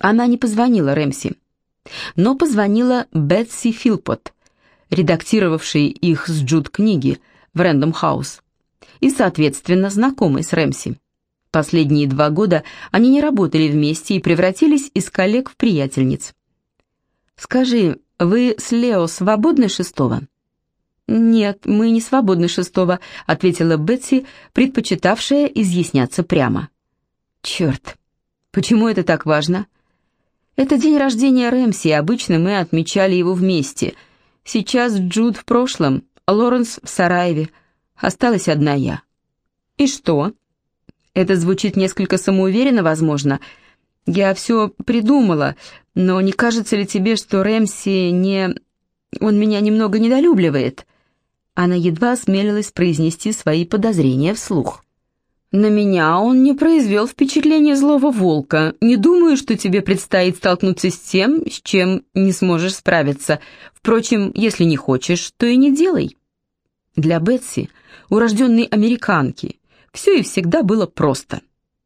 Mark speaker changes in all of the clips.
Speaker 1: Она не позвонила Рэмси, но позвонила Бетси Филпот, редактировавшей их с Джуд книги в Рэндом Хаус, и, соответственно, знакомой с Рэмси. Последние два года они не работали вместе и превратились из коллег в приятельниц. «Скажи, вы с Лео свободны шестого?» «Нет, мы не свободны шестого», — ответила Бетси, предпочитавшая изъясняться прямо. «Черт, почему это так важно?» «Это день рождения Рэмси, обычно мы отмечали его вместе. Сейчас Джуд в прошлом, Лоренс в Сараеве. Осталась одна я». «И что?» Это звучит несколько самоуверенно, возможно. Я все придумала, но не кажется ли тебе, что Рэмси не... Он меня немного недолюбливает?» Она едва осмелилась произнести свои подозрения вслух. «На меня он не произвел впечатление злого волка. Не думаю, что тебе предстоит столкнуться с тем, с чем не сможешь справиться. Впрочем, если не хочешь, то и не делай». Для Бетси, урожденной американки, все и всегда было просто.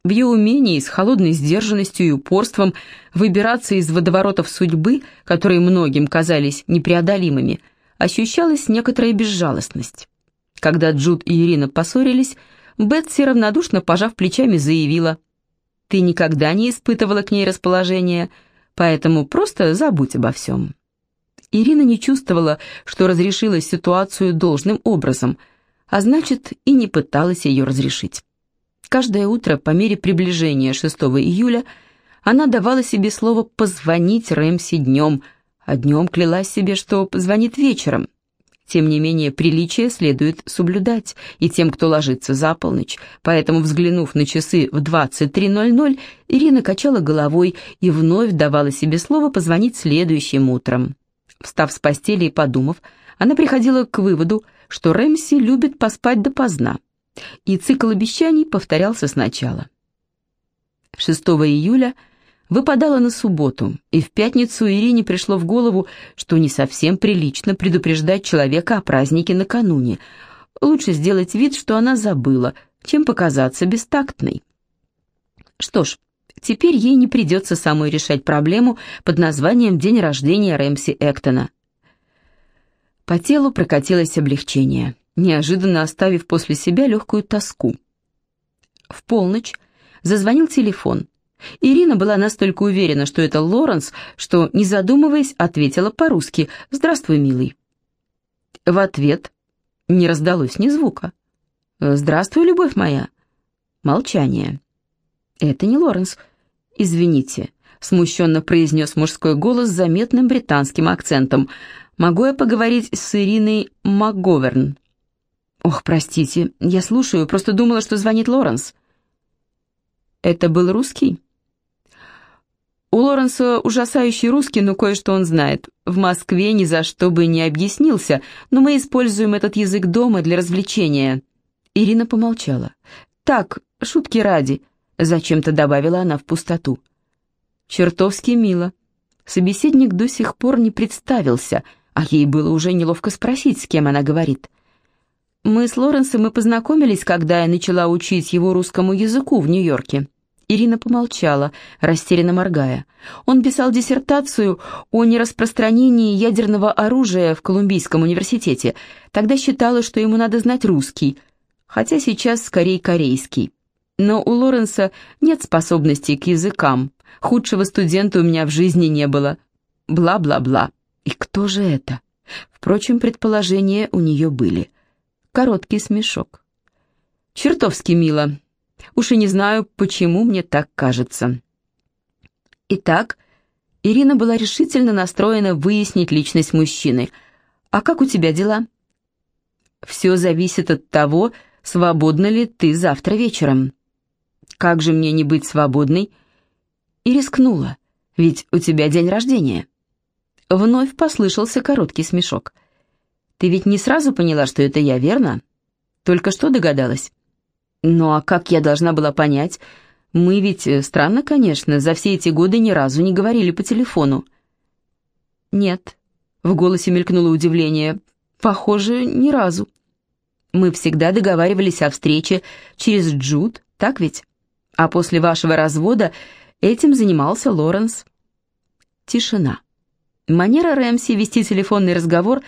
Speaker 1: В ее умении с холодной сдержанностью и упорством выбираться из водоворотов судьбы, которые многим казались непреодолимыми – ощущалась некоторая безжалостность. Когда Джуд и Ирина поссорились, Бетси, равнодушно пожав плечами, заявила, «Ты никогда не испытывала к ней расположения, поэтому просто забудь обо всем». Ирина не чувствовала, что разрешила ситуацию должным образом, а значит, и не пыталась ее разрешить. Каждое утро, по мере приближения 6 июля, она давала себе слово позвонить Рэмси днем – а днем клялась себе, что позвонит вечером. Тем не менее, приличие следует соблюдать и тем, кто ложится за полночь. Поэтому, взглянув на часы в 23.00, Ирина качала головой и вновь давала себе слово позвонить следующим утром. Встав с постели и подумав, она приходила к выводу, что Рэмси любит поспать допоздна. И цикл обещаний повторялся сначала. 6 июля – выпадала на субботу, и в пятницу Ирине пришло в голову, что не совсем прилично предупреждать человека о празднике накануне. Лучше сделать вид, что она забыла, чем показаться бестактной. Что ж, теперь ей не придется самой решать проблему под названием «День рождения Рэмси Эктона». По телу прокатилось облегчение, неожиданно оставив после себя легкую тоску. В полночь зазвонил телефон, Ирина была настолько уверена, что это Лоренс, что, не задумываясь, ответила по-русски «Здравствуй, милый». В ответ не раздалось ни звука. «Здравствуй, любовь моя». Молчание. «Это не Лоренс. Извините», — смущенно произнес мужской голос с заметным британским акцентом. «Могу я поговорить с Ириной МакГоверн?» «Ох, простите, я слушаю, просто думала, что звонит Лоренс». «Это был русский?» У Лоренса ужасающий русский, но кое-что он знает. В Москве ни за что бы не объяснился, но мы используем этот язык дома для развлечения». Ирина помолчала. «Так, шутки ради», — зачем-то добавила она в пустоту. «Чертовски мило». Собеседник до сих пор не представился, а ей было уже неловко спросить, с кем она говорит. «Мы с Лоренсом и познакомились, когда я начала учить его русскому языку в Нью-Йорке». Ирина помолчала, растерянно моргая. Он писал диссертацию о нераспространении ядерного оружия в Колумбийском университете. Тогда считала, что ему надо знать русский, хотя сейчас скорее корейский. Но у Лоренса нет способностей к языкам. Худшего студента у меня в жизни не было. Бла-бла-бла. И кто же это? Впрочем, предположения у нее были. Короткий смешок. «Чертовски мило», Уж и не знаю, почему мне так кажется. Итак, Ирина была решительно настроена выяснить личность мужчины. «А как у тебя дела?» «Все зависит от того, свободна ли ты завтра вечером». «Как же мне не быть свободной?» И рискнула, ведь у тебя день рождения. Вновь послышался короткий смешок. «Ты ведь не сразу поняла, что это я, верно? Только что догадалась?» Ну а как я должна была понять? Мы ведь, э, странно, конечно, за все эти годы ни разу не говорили по телефону. Нет, в голосе мелькнуло удивление. Похоже, ни разу. Мы всегда договаривались о встрече через Джуд, так ведь? А после вашего развода Этим занимался Лоренс. Тишина. Манера Рэмси вести телефонный разговор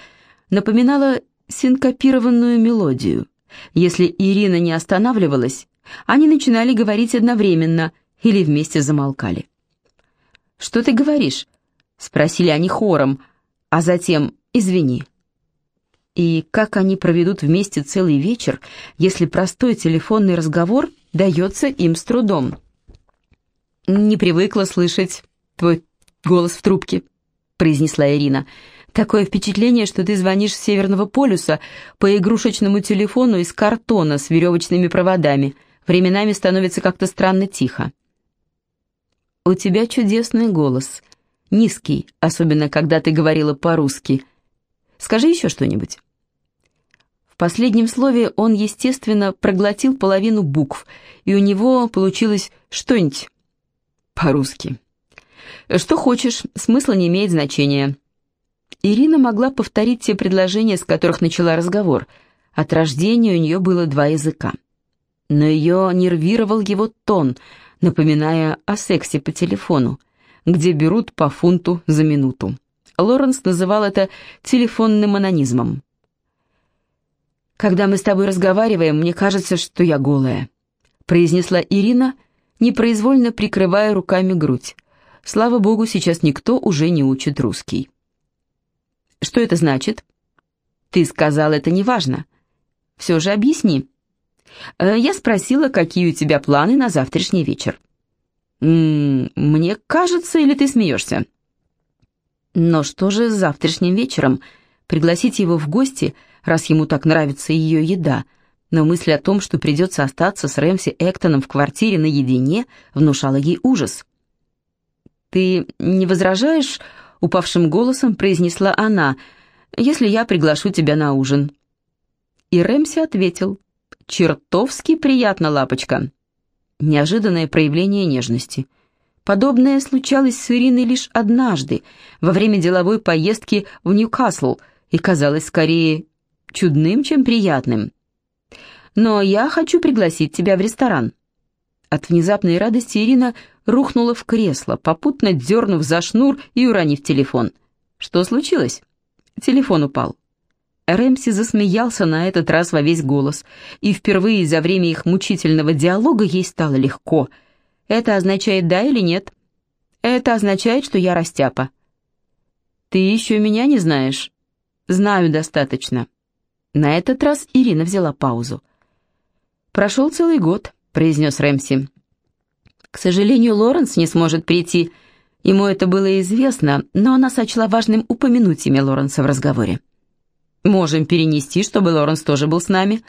Speaker 1: напоминала синкопированную мелодию. Если Ирина не останавливалась, они начинали говорить одновременно или вместе замолкали. «Что ты говоришь?» — спросили они хором, а затем «извини». И как они проведут вместе целый вечер, если простой телефонный разговор дается им с трудом? «Не привыкла слышать твой голос в трубке», — произнесла Ирина. «Такое впечатление, что ты звонишь с Северного полюса по игрушечному телефону из картона с веревочными проводами. Временами становится как-то странно тихо». «У тебя чудесный голос. Низкий, особенно когда ты говорила по-русски. Скажи еще что-нибудь». В последнем слове он, естественно, проглотил половину букв, и у него получилось что-нибудь по-русски. Что хочешь, смысла не имеет значения. Ирина могла повторить те предложения, с которых начала разговор. От рождения у нее было два языка. Но ее нервировал его тон, напоминая о сексе по телефону, где берут по фунту за минуту. Лоренс называл это телефонным анонизмом. «Когда мы с тобой разговариваем, мне кажется, что я голая», произнесла Ирина, непроизвольно прикрывая руками грудь. Слава богу, сейчас никто уже не учит русский. Что это значит? Ты сказал, это не важно. Все же объясни. Э, я спросила, какие у тебя планы на завтрашний вечер. Мне кажется, или ты смеешься? Но что же с завтрашним вечером? Пригласить его в гости, раз ему так нравится ее еда. Но мысль о том, что придется остаться с Рэмси Эктоном в квартире наедине, внушала ей ужас. «Ты не возражаешь?» — упавшим голосом произнесла она. «Если я приглашу тебя на ужин». И Рэмси ответил. «Чертовски приятно, лапочка». Неожиданное проявление нежности. Подобное случалось с Ириной лишь однажды, во время деловой поездки в Ньюкасл, и казалось скорее чудным, чем приятным. «Но я хочу пригласить тебя в ресторан». От внезапной радости Ирина рухнула в кресло, попутно дернув за шнур и уронив телефон. Что случилось? Телефон упал. Рэмси засмеялся на этот раз во весь голос, и впервые за время их мучительного диалога ей стало легко. «Это означает да или нет?» «Это означает, что я растяпа». «Ты еще меня не знаешь?» «Знаю достаточно». На этот раз Ирина взяла паузу. «Прошел целый год», — произнес Рэмси. К сожалению, Лоренс не сможет прийти. Ему это было известно, но она сочла важным упомянуть имя Лоренса в разговоре. «Можем перенести, чтобы Лоренс тоже был с нами».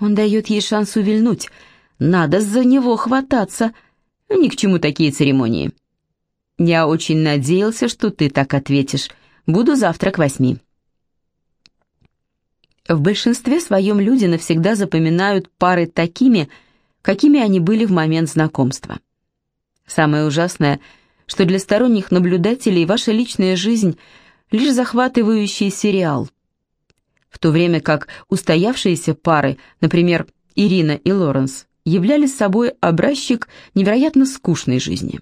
Speaker 1: Он дает ей шанс увильнуть. Надо за него хвататься. Ни к чему такие церемонии. Я очень надеялся, что ты так ответишь. Буду завтра к восьми. В большинстве своем люди навсегда запоминают пары такими, какими они были в момент знакомства. Самое ужасное, что для сторонних наблюдателей ваша личная жизнь – лишь захватывающий сериал. В то время как устоявшиеся пары, например, Ирина и Лоренс, являли собой образчик невероятно скучной жизни.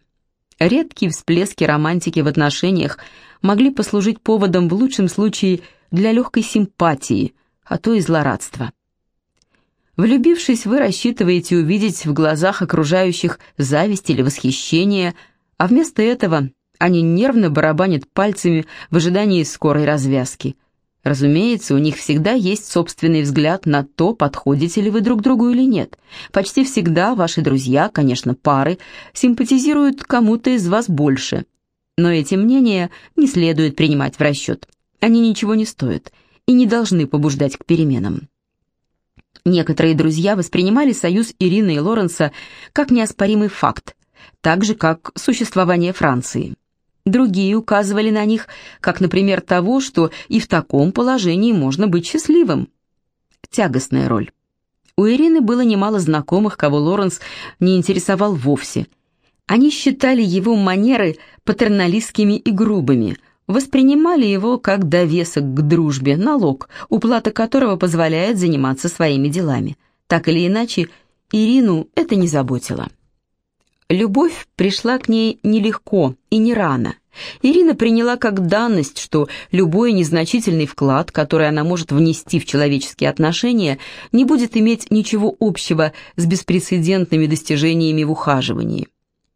Speaker 1: Редкие всплески романтики в отношениях могли послужить поводом в лучшем случае для легкой симпатии, а то и злорадства. Влюбившись, вы рассчитываете увидеть в глазах окружающих зависть или восхищение, а вместо этого они нервно барабанят пальцами в ожидании скорой развязки. Разумеется, у них всегда есть собственный взгляд на то, подходите ли вы друг другу или нет. Почти всегда ваши друзья, конечно, пары, симпатизируют кому-то из вас больше. Но эти мнения не следует принимать в расчет. Они ничего не стоят и не должны побуждать к переменам. Некоторые друзья воспринимали союз Ирины и Лоренса как неоспоримый факт, так же, как существование Франции. Другие указывали на них, как, например, того, что и в таком положении можно быть счастливым. Тягостная роль. У Ирины было немало знакомых, кого Лоренс не интересовал вовсе. Они считали его манеры патерналистскими и грубыми – воспринимали его как довесок к дружбе, налог, уплата которого позволяет заниматься своими делами. Так или иначе, Ирину это не заботило. Любовь пришла к ней нелегко и не рано. Ирина приняла как данность, что любой незначительный вклад, который она может внести в человеческие отношения, не будет иметь ничего общего с беспрецедентными достижениями в ухаживании.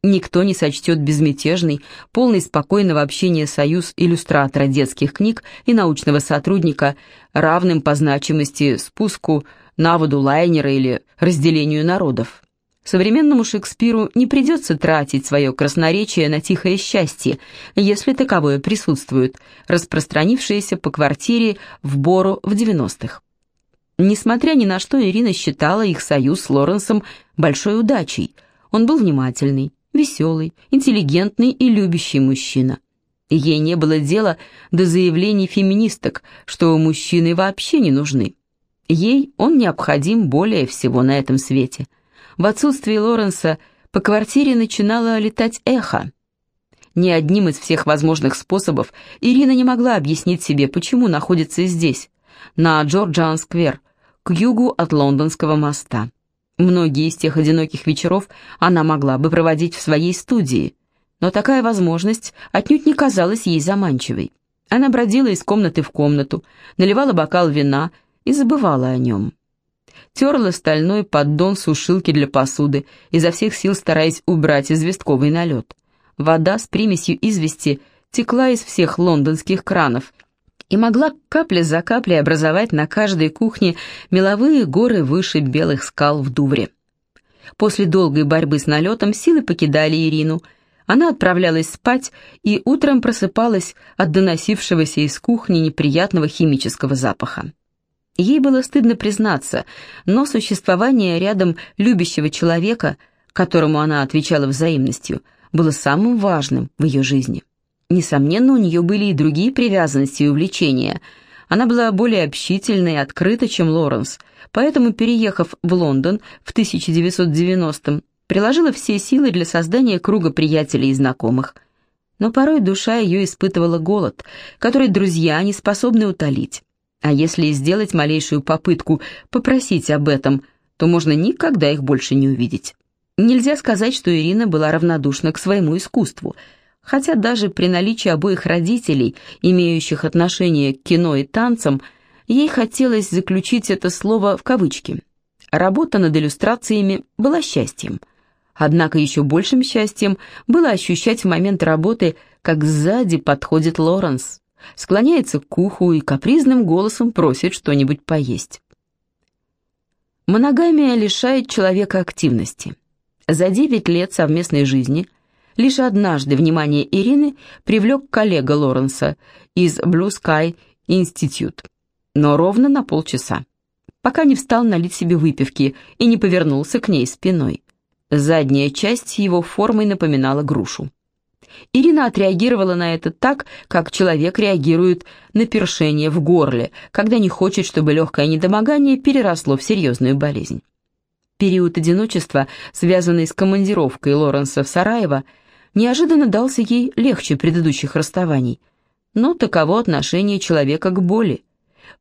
Speaker 1: Никто не сочтет безмятежный, полный спокойного общения союз иллюстратора детских книг и научного сотрудника, равным по значимости спуску на воду лайнера или разделению народов. Современному Шекспиру не придется тратить свое красноречие на тихое счастье, если таковое присутствует, распространившееся по квартире в Бору в 90-х. Несмотря ни на что, Ирина считала их союз с Лоренсом большой удачей. Он был внимательный, веселый, интеллигентный и любящий мужчина. Ей не было дела до заявлений феминисток, что мужчины вообще не нужны. Ей он необходим более всего на этом свете. В отсутствие Лоренса по квартире начинало летать эхо. Ни одним из всех возможных способов Ирина не могла объяснить себе, почему находится здесь, на Джорджан-сквер, к югу от Лондонского моста. Многие из тех одиноких вечеров она могла бы проводить в своей студии, но такая возможность отнюдь не казалась ей заманчивой. Она бродила из комнаты в комнату, наливала бокал вина и забывала о нем. Терла стальной поддон сушилки для посуды, изо всех сил стараясь убрать известковый налет. Вода с примесью извести текла из всех лондонских кранов и могла капля за каплей образовать на каждой кухне меловые горы выше белых скал в Дувре. После долгой борьбы с налетом силы покидали Ирину. Она отправлялась спать и утром просыпалась от доносившегося из кухни неприятного химического запаха. Ей было стыдно признаться, но существование рядом любящего человека, которому она отвечала взаимностью, было самым важным в ее жизни. Несомненно, у нее были и другие привязанности и увлечения. Она была более общительна и открыта, чем Лоренс, поэтому, переехав в Лондон в 1990-м, приложила все силы для создания круга приятелей и знакомых. Но порой душа ее испытывала голод, который друзья не способны утолить. А если сделать малейшую попытку попросить об этом, то можно никогда их больше не увидеть. Нельзя сказать, что Ирина была равнодушна к своему искусству – хотя даже при наличии обоих родителей, имеющих отношение к кино и танцам, ей хотелось заключить это слово в кавычки. Работа над иллюстрациями была счастьем. Однако еще большим счастьем было ощущать в момент работы, как сзади подходит Лоренс, склоняется к уху и капризным голосом просит что-нибудь поесть. Моногамия лишает человека активности. За девять лет совместной жизни Лишь однажды внимание Ирины привлек коллега Лоренса из Blue Sky Institute, но ровно на полчаса, пока не встал налить себе выпивки и не повернулся к ней спиной. Задняя часть его формой напоминала грушу. Ирина отреагировала на это так, как человек реагирует на першение в горле, когда не хочет, чтобы легкое недомогание переросло в серьезную болезнь. Период одиночества, связанный с командировкой Лоренса в Сараево, неожиданно дался ей легче предыдущих расставаний. Но таково отношение человека к боли.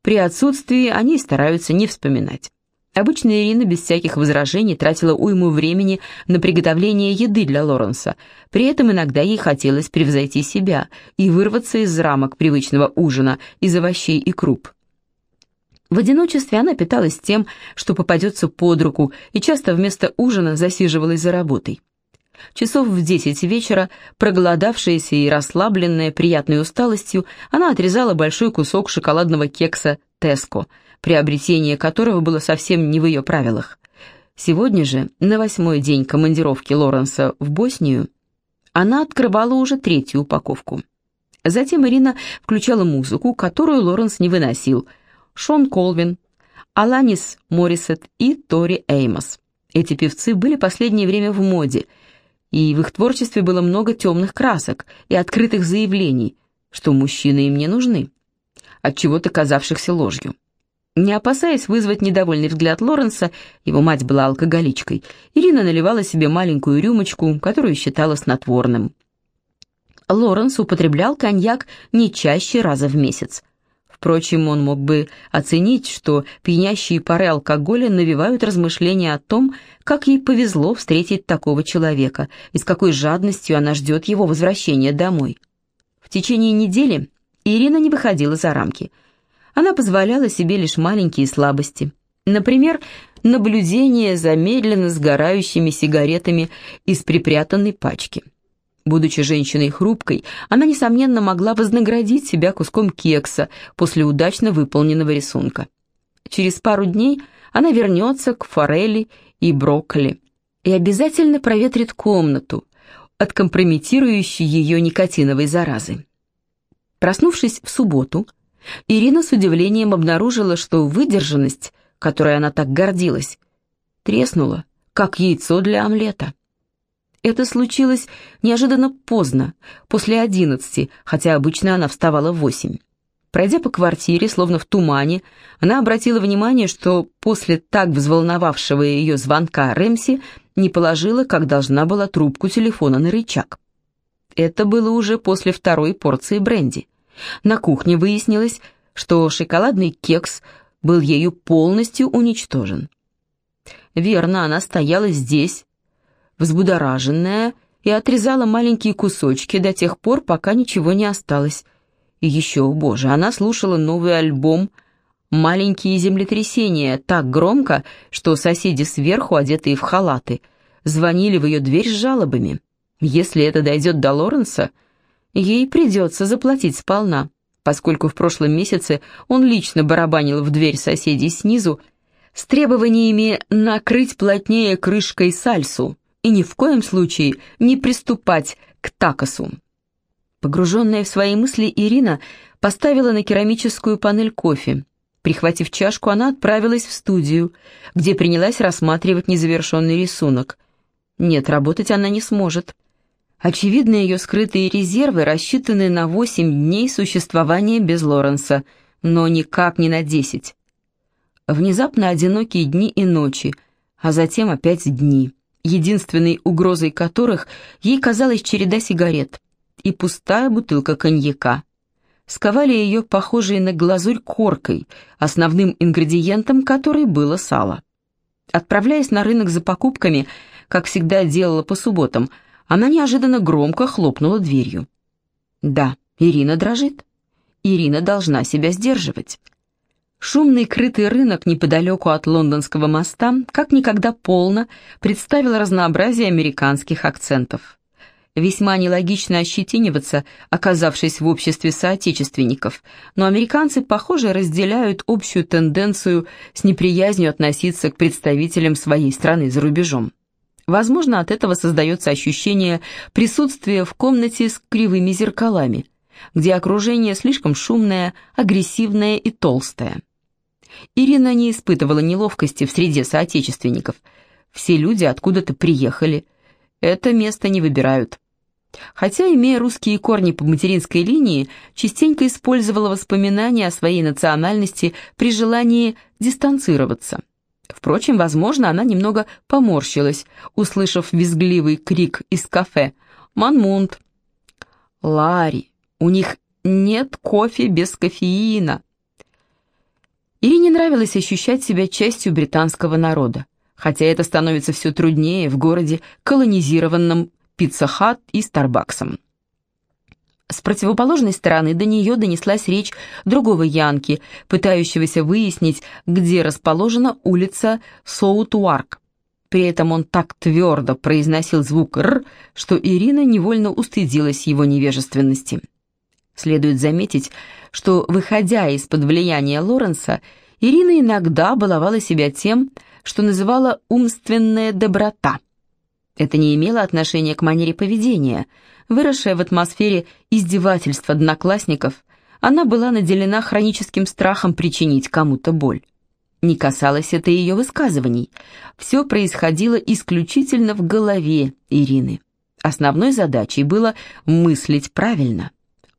Speaker 1: При отсутствии они стараются не вспоминать. Обычно Ирина без всяких возражений тратила уйму времени на приготовление еды для Лоренса. При этом иногда ей хотелось превзойти себя и вырваться из рамок привычного ужина из овощей и круп. В одиночестве она питалась тем, что попадется под руку, и часто вместо ужина засиживалась за работой. Часов в десять вечера, проголодавшаяся и расслабленная приятной усталостью, она отрезала большой кусок шоколадного кекса «Теско», приобретение которого было совсем не в ее правилах. Сегодня же, на восьмой день командировки Лоренса в Боснию, она открывала уже третью упаковку. Затем Ирина включала музыку, которую Лоренс не выносил. Шон Колвин, Аланис Моррисет и Тори Эймос. Эти певцы были последнее время в моде – и в их творчестве было много темных красок и открытых заявлений, что мужчины им не нужны, от чего-то казавшихся ложью. Не опасаясь вызвать недовольный взгляд Лоренса, его мать была алкоголичкой, Ирина наливала себе маленькую рюмочку, которую считала снотворным. Лоренс употреблял коньяк не чаще раза в месяц. Впрочем, он мог бы оценить, что пьянящие пары алкоголя навевают размышления о том, как ей повезло встретить такого человека и с какой жадностью она ждет его возвращения домой. В течение недели Ирина не выходила за рамки. Она позволяла себе лишь маленькие слабости. Например, наблюдение за медленно сгорающими сигаретами из припрятанной пачки. Будучи женщиной хрупкой, она, несомненно, могла вознаградить себя куском кекса после удачно выполненного рисунка. Через пару дней она вернется к форели и брокколи и обязательно проветрит комнату от компрометирующей ее никотиновой заразы. Проснувшись в субботу, Ирина с удивлением обнаружила, что выдержанность, которой она так гордилась, треснула, как яйцо для омлета. Это случилось неожиданно поздно, после одиннадцати, хотя обычно она вставала в восемь. Пройдя по квартире, словно в тумане, она обратила внимание, что после так взволновавшего ее звонка Рэмси не положила, как должна была, трубку телефона на рычаг. Это было уже после второй порции бренди. На кухне выяснилось, что шоколадный кекс был ею полностью уничтожен. Верно, она стояла здесь, взбудораженная, и отрезала маленькие кусочки до тех пор, пока ничего не осталось. И еще, боже, она слушала новый альбом «Маленькие землетрясения» так громко, что соседи сверху, одетые в халаты, звонили в ее дверь с жалобами. Если это дойдет до Лоренса, ей придется заплатить сполна, поскольку в прошлом месяце он лично барабанил в дверь соседей снизу с требованиями накрыть плотнее крышкой сальсу, и ни в коем случае не приступать к такосу. Погруженная в свои мысли Ирина поставила на керамическую панель кофе. Прихватив чашку, она отправилась в студию, где принялась рассматривать незавершенный рисунок. Нет, работать она не сможет. Очевидно, ее скрытые резервы рассчитаны на 8 дней существования без Лоренса, но никак не на 10. Внезапно одинокие дни и ночи, а затем опять дни единственной угрозой которых ей казалась череда сигарет и пустая бутылка коньяка. Сковали ее похожей на глазурь коркой, основным ингредиентом которой было сало. Отправляясь на рынок за покупками, как всегда делала по субботам, она неожиданно громко хлопнула дверью. Да, Ирина дрожит. Ирина должна себя сдерживать. Шумный крытый рынок неподалеку от лондонского моста как никогда полно представил разнообразие американских акцентов. Весьма нелогично ощетиниваться, оказавшись в обществе соотечественников, но американцы, похоже, разделяют общую тенденцию с неприязнью относиться к представителям своей страны за рубежом. Возможно, от этого создается ощущение присутствия в комнате с кривыми зеркалами, где окружение слишком шумное, агрессивное и толстое. Ирина не испытывала неловкости в среде соотечественников. Все люди откуда-то приехали. Это место не выбирают. Хотя, имея русские корни по материнской линии, частенько использовала воспоминания о своей национальности при желании дистанцироваться. Впрочем, возможно, она немного поморщилась, услышав визгливый крик из кафе «Манмунд!» «Ларри, у них нет кофе без кофеина!» Ирине нравилось ощущать себя частью британского народа, хотя это становится все труднее в городе, колонизированном Pizza Hut и Старбаксом. С противоположной стороны до нее донеслась речь другого Янки, пытающегося выяснить, где расположена улица Соут-Уарк. При этом он так твердо произносил звук «р», что Ирина невольно устыдилась его невежественности. Следует заметить, что, выходя из-под влияния Лоренса, Ирина иногда баловала себя тем, что называла «умственная доброта». Это не имело отношения к манере поведения. Выросшая в атмосфере издевательств одноклассников, она была наделена хроническим страхом причинить кому-то боль. Не касалось это ее высказываний. Все происходило исключительно в голове Ирины. Основной задачей было мыслить правильно.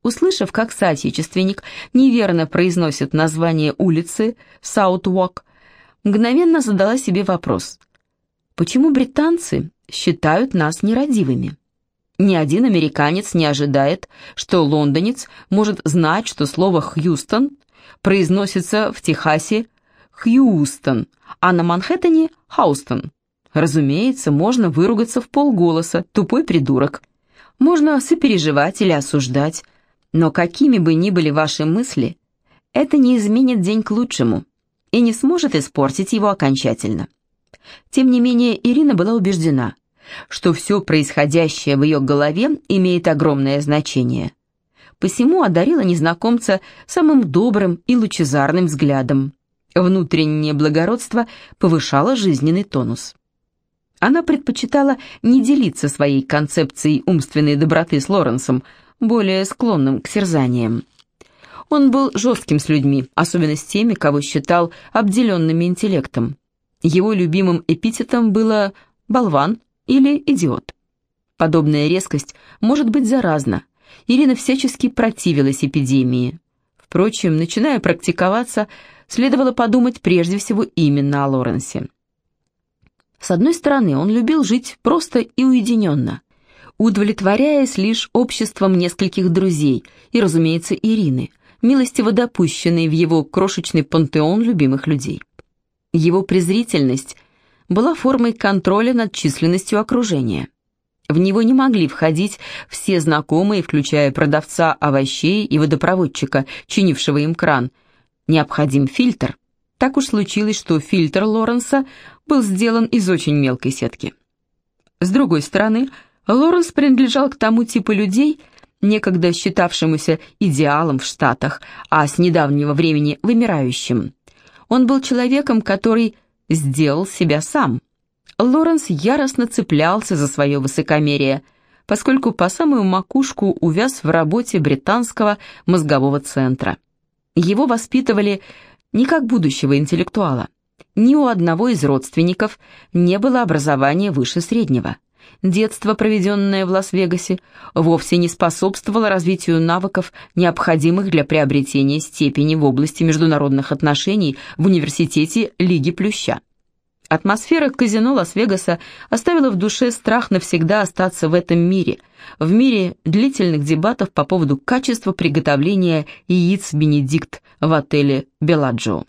Speaker 1: Услышав, как соотечественник неверно произносит название улицы Саутвок, мгновенно задала себе вопрос. Почему британцы считают нас нерадивыми? Ни один американец не ожидает, что лондонец может знать, что слово «Хьюстон» произносится в Техасе Хьюстон, а на Манхэттене Хаустон. Разумеется, можно выругаться в полголоса, тупой придурок. Можно сопереживать или осуждать, но какими бы ни были ваши мысли, это не изменит день к лучшему и не сможет испортить его окончательно. Тем не менее, Ирина была убеждена, что все происходящее в ее голове имеет огромное значение. Посему одарила незнакомца самым добрым и лучезарным взглядом. Внутреннее благородство повышало жизненный тонус. Она предпочитала не делиться своей концепцией умственной доброты с Лоренсом, более склонным к серзаниям. Он был жестким с людьми, особенно с теми, кого считал обделенными интеллектом. Его любимым эпитетом было «болван» или «идиот». Подобная резкость может быть заразна. Ирина всячески противилась эпидемии. Впрочем, начиная практиковаться, следовало подумать прежде всего именно о Лоренсе. С одной стороны, он любил жить просто и уединенно, удовлетворяясь лишь обществом нескольких друзей и, разумеется, Ирины, милостиво допущенной в его крошечный пантеон любимых людей. Его презрительность была формой контроля над численностью окружения. В него не могли входить все знакомые, включая продавца овощей и водопроводчика, чинившего им кран. Необходим фильтр. Так уж случилось, что фильтр Лоренса был сделан из очень мелкой сетки. С другой стороны, Лоренс принадлежал к тому типу людей, некогда считавшемуся идеалом в Штатах, а с недавнего времени вымирающим. Он был человеком, который сделал себя сам. Лоренс яростно цеплялся за свое высокомерие, поскольку по самую макушку увяз в работе британского мозгового центра. Его воспитывали не как будущего интеллектуала. Ни у одного из родственников не было образования выше среднего. Детство, проведенное в Лас-Вегасе, вовсе не способствовало развитию навыков, необходимых для приобретения степени в области международных отношений в университете Лиги Плюща. Атмосфера казино Лас-Вегаса оставила в душе страх навсегда остаться в этом мире, в мире длительных дебатов по поводу качества приготовления яиц «Бенедикт» в отеле «Беладжио».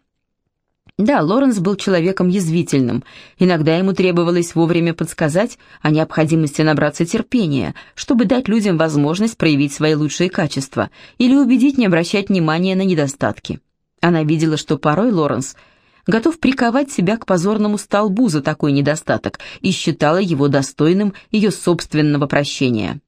Speaker 1: Да, Лоренс был человеком язвительным. Иногда ему требовалось вовремя подсказать о необходимости набраться терпения, чтобы дать людям возможность проявить свои лучшие качества или убедить не обращать внимания на недостатки. Она видела, что порой Лоренс готов приковать себя к позорному столбу за такой недостаток и считала его достойным ее собственного прощения.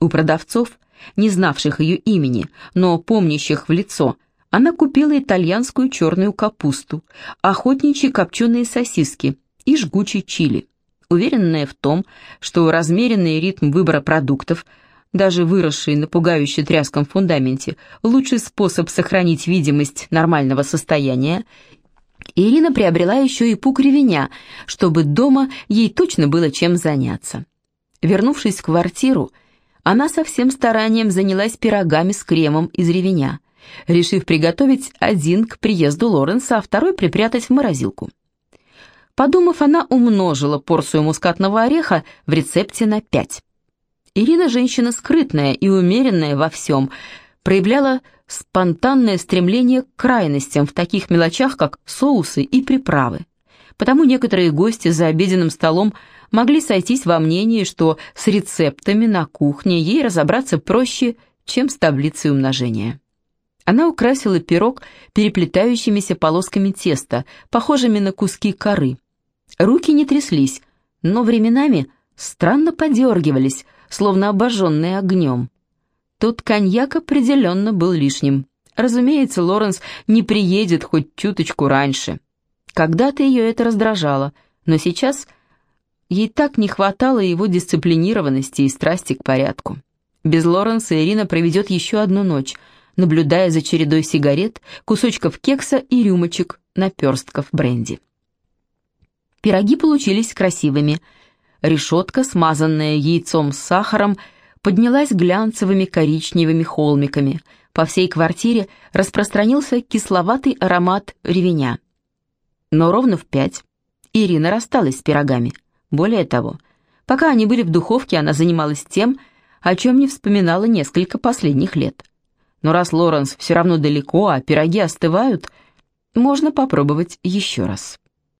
Speaker 1: У продавцов, не знавших ее имени, но помнящих в лицо – она купила итальянскую черную капусту, охотничьи копченые сосиски и жгучий чили. Уверенная в том, что размеренный ритм выбора продуктов, даже выросший на пугающе тряском фундаменте, лучший способ сохранить видимость нормального состояния, Ирина приобрела еще и пук ревеня, чтобы дома ей точно было чем заняться. Вернувшись в квартиру, она со всем старанием занялась пирогами с кремом из ревеня – решив приготовить один к приезду Лоренса, а второй припрятать в морозилку. Подумав, она умножила порцию мускатного ореха в рецепте на пять. Ирина женщина скрытная и умеренная во всем, проявляла спонтанное стремление к крайностям в таких мелочах, как соусы и приправы. Потому некоторые гости за обеденным столом могли сойтись во мнении, что с рецептами на кухне ей разобраться проще, чем с таблицей умножения. Она украсила пирог переплетающимися полосками теста, похожими на куски коры. Руки не тряслись, но временами странно подергивались, словно обожженные огнем. Тут коньяк определенно был лишним. Разумеется, Лоренс не приедет хоть чуточку раньше. Когда-то ее это раздражало, но сейчас ей так не хватало его дисциплинированности и страсти к порядку. Без Лоренса Ирина проведет еще одну ночь — наблюдая за чередой сигарет, кусочков кекса и рюмочек наперстков бренди. Пироги получились красивыми. Решетка, смазанная яйцом с сахаром, поднялась глянцевыми коричневыми холмиками. По всей квартире распространился кисловатый аромат ревеня. Но ровно в пять Ирина рассталась с пирогами. Более того, пока они были в духовке, она занималась тем, о чем не вспоминала несколько последних лет Но раз Лоренс все равно далеко, а пироги остывают, можно попробовать еще раз.